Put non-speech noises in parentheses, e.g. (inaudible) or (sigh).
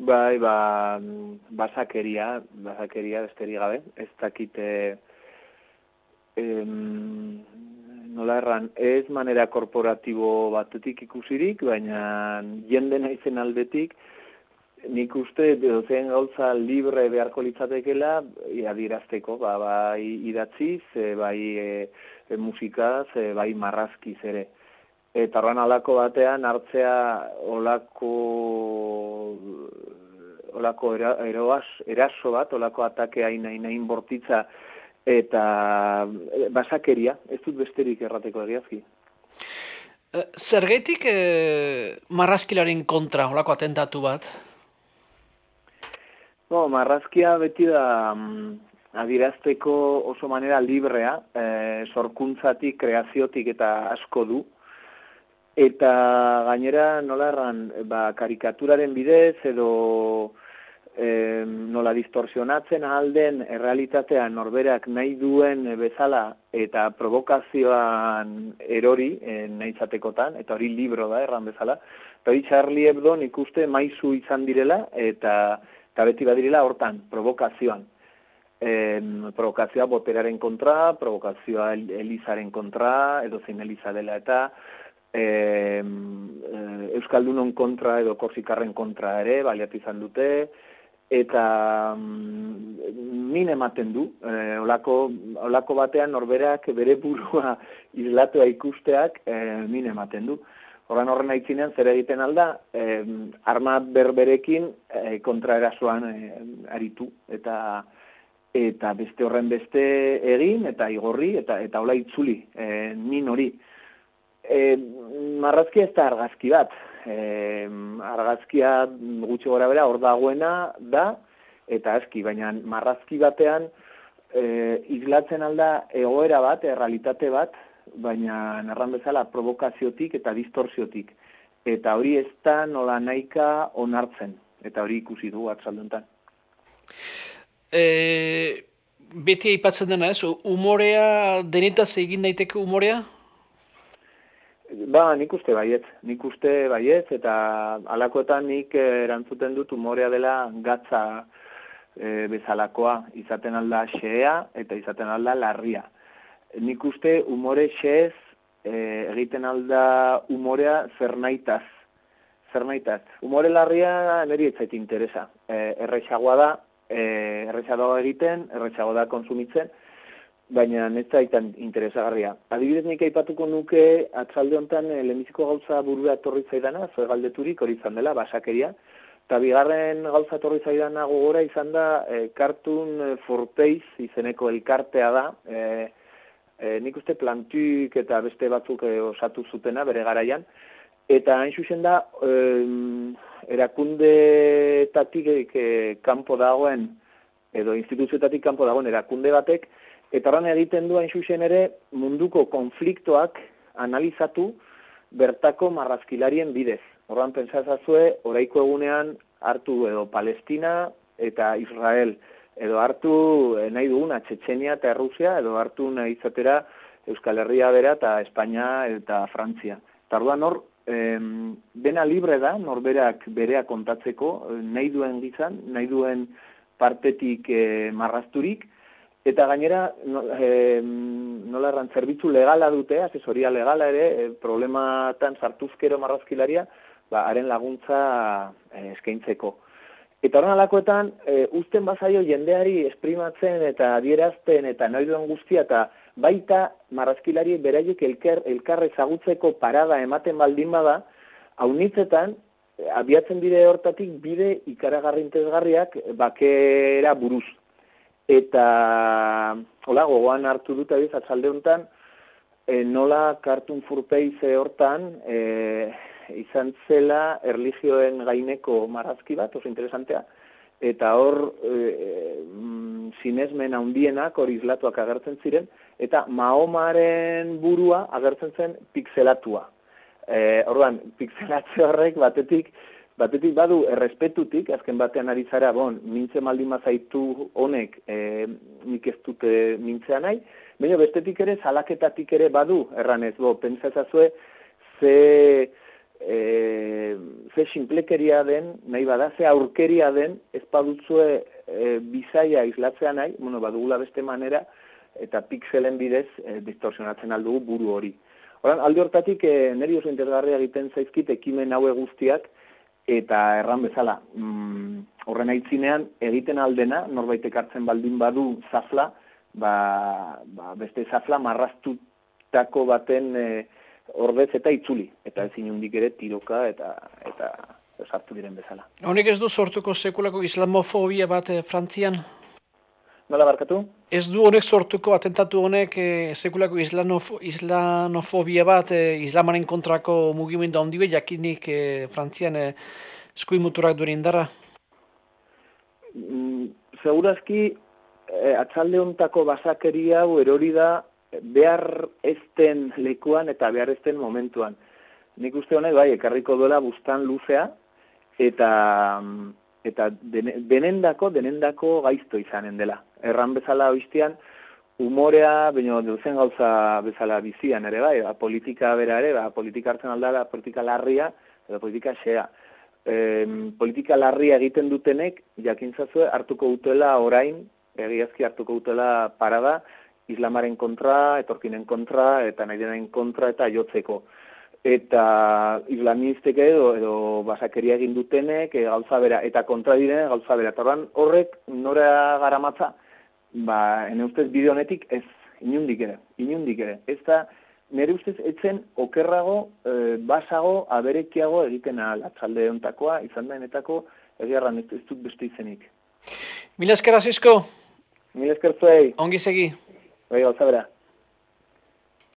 Bai, ba, basakeria, basakeria besterik gabe, ez dakite em, nola erran, ez manera korporatibo batetik ikusirik, baina jende naizen aldetik, nik uste dozen gauza libre beharko litzatekela adirazteko, ba, bai idatziz, e, bai e, e, musikaz, bai marrazkiz ere. Eta horren alako batean hartzea olako olako eroaz, eraso bat, olako atake hain hain bortitza eta e, basakeria, ez dut besterik errateko egiazki. Zergetik e, marrazkilaren kontra, olako atentatu bat? No, marrazkia beti da mm, adirazteko oso manera librea, e, sorkuntzatik, kreaziotik eta asko du. Eta gainera, nola erran, ba, karikaturaren bidez edo e, nola distorsionatzen alden errealitatea norberak nahi duen bezala eta provokazioan erori e, nahi zatekotan, eta hori libro da erran bezala. Eta hori Charlie Hebdo nik uste maizu izan direla eta eta beti badirela hortan, provokazioan. E, provokazioa boteraren kontra, provokazioa elizaren kontra, edo zein eliza dela eta e, Euskaldunon kontra edo korsikarren kontra ere, baliatu izan dute, eta mm, min ematen du, e, olako, olako batean norberak bere burua (laughs) izlatua ikusteak e, min ematen du. Horren horren aitzinean zer egiten alda, eh, arma berberekin eh, kontraerasoan eh, aritu eta eta beste horren beste egin eta igorri eta eta hola itzuli, eh, min hori. Eh, marrazkia ez da argazki bat. Eh, argazkia gutxi gora bera hor dagoena da eta aski, baina marrazki batean eh, izlatzen alda egoera bat, errealitate bat, baina narran bezala provokaziotik eta distorsiotik. Eta hori ez da nola naika onartzen, eta hori ikusi du atzalduntan. E, beti aipatzen dena ez, umorea, denetaz egin daiteke umorea? Ba, nik uste baiet, nik uste baiet, eta alakoetan nik erantzuten dut umorea dela gatza e, bezalakoa, izaten alda xea eta izaten alda larria nik uste umore xez e, egiten alda umorea zer naitaz. Zer naitaz. Umore larria niri etzait interesa. E, errexagoa da, e, errexagoa egiten, errexagoa da konsumitzen, baina ez zaitan interesagarria. Adibidez nik aipatuko nuke atzalde honetan e, lehenbiziko gauza burua etorri zaidana, zoe galdeturik hori izan dela, basakeria, eta bigarren gauza etorri zaidana gogora izan da e, Cartoon for izeneko elkartea da, e, e, nik uste plantuk eta beste batzuk e, osatu zutena bere garaian, eta hain zuzen da, e, erakunde tatik e, kanpo dagoen, edo instituzioetatik kanpo dagoen erakunde batek, eta ran egiten du hain zuzen ere munduko konfliktoak analizatu bertako marrazkilarien bidez. Horran pentsazazue, oraiko egunean hartu edo Palestina eta Israel, edo hartu eh, nahi duguna Txetxenia eta Errusia, edo hartu nahi izatera Euskal Herria bera eta Espainia eta Frantzia. Tarduan hor, em, dena libre da, norberak berea kontatzeko, eh, nahi duen gizan, nahi duen partetik e, marrazturik, eta gainera, no, nola erran, zerbitzu legala dute, asesoria legala ere, e, problematan sartuzkero marrazkilaria, ba, haren laguntza e, eskaintzeko. Eta horren alakoetan, e, usten bazaio jendeari esprimatzen eta adierazten eta nahi duen guztia eta baita marrazkilari beraiek elker, elkar ezagutzeko parada ematen baldin bada, haunitzetan, abiatzen bide hortatik bide ikaragarri intezgarriak bakera buruz. Eta, hola, gogoan hartu dut abiz, atzalde honetan, e, nola kartun furpeize hortan, e, izan zela erlijioen gaineko marazki bat, oso interesantea, eta hor e, sinesmen handienak hori izlatuak agertzen ziren, eta Mahomaren burua agertzen zen pixelatua. E, orduan, pixelatze horrek batetik, batetik badu errespetutik, azken batean ari zara, bon, mintze maldi mazaitu honek e, nik ez dute mintzea nahi, baina bestetik ere, salaketatik ere badu, erranez, bo, pentsazazue, ze e, ze simplekeria den, nahi bada, ze aurkeria den, ez badutzue e, bizaia islatzean nahi, bueno, badugula beste manera, eta pixelen bidez e, distorsionatzen aldugu buru hori. Horan, alde hortatik, e, neri oso interesgarria egiten zaizkit ekimen haue guztiak, eta erran bezala, mm, horren aitzinean, egiten aldena, norbaitek hartzen baldin badu zafla, ba, ba, beste zafla marraztutako baten e, ordez eta itzuli, eta ezin hundik ere tiroka eta eta sartu diren bezala. Honek ez du sortuko sekulako islamofobia bat eh, Frantzian? Nola barkatu? Ez du honek sortuko atentatu honek eh, sekulako islamofobia bat eh, islamaren kontrako mugimendu handi be jakinik eh, Frantzian eh, muturak duen indarra? Mm, segurazki eh, atzalde hontako basakeria hau erori da behar ezten lekuan eta behar ezten momentuan. Nik uste honek bai, ekarriko duela bustan luzea, eta eta denendako, denendako gaizto izanen dela. Erran bezala oiztian, umorea, baina duzen gauza bezala bizian ere bai, ba, politika bera ere, ba, politika hartzen aldala, politika larria, edo politika xea. E, politika larria egiten dutenek, jakintzazue, hartuko utela orain, egiazki hartuko utela parada, islamaren kontra, etorkinen kontra, eta nahi denaren kontra eta jotzeko. Eta islamistek edo, edo basakeria egin dutenek e, gauza bera, eta kontra diren gauza bera. Eta horrek nora gara matza, ba, ene ustez bide honetik ez, inundik ere, inundik ere. Ez da, nire ustez etzen okerrago, e, basago, aberekiago egiten ahal, atzalde ontakoa, izan da enetako, egiarran ez, ez dut beste izenik. Mila esker, Azizko? Mila esker zuei. Ongi segi. Bai, gauza bera.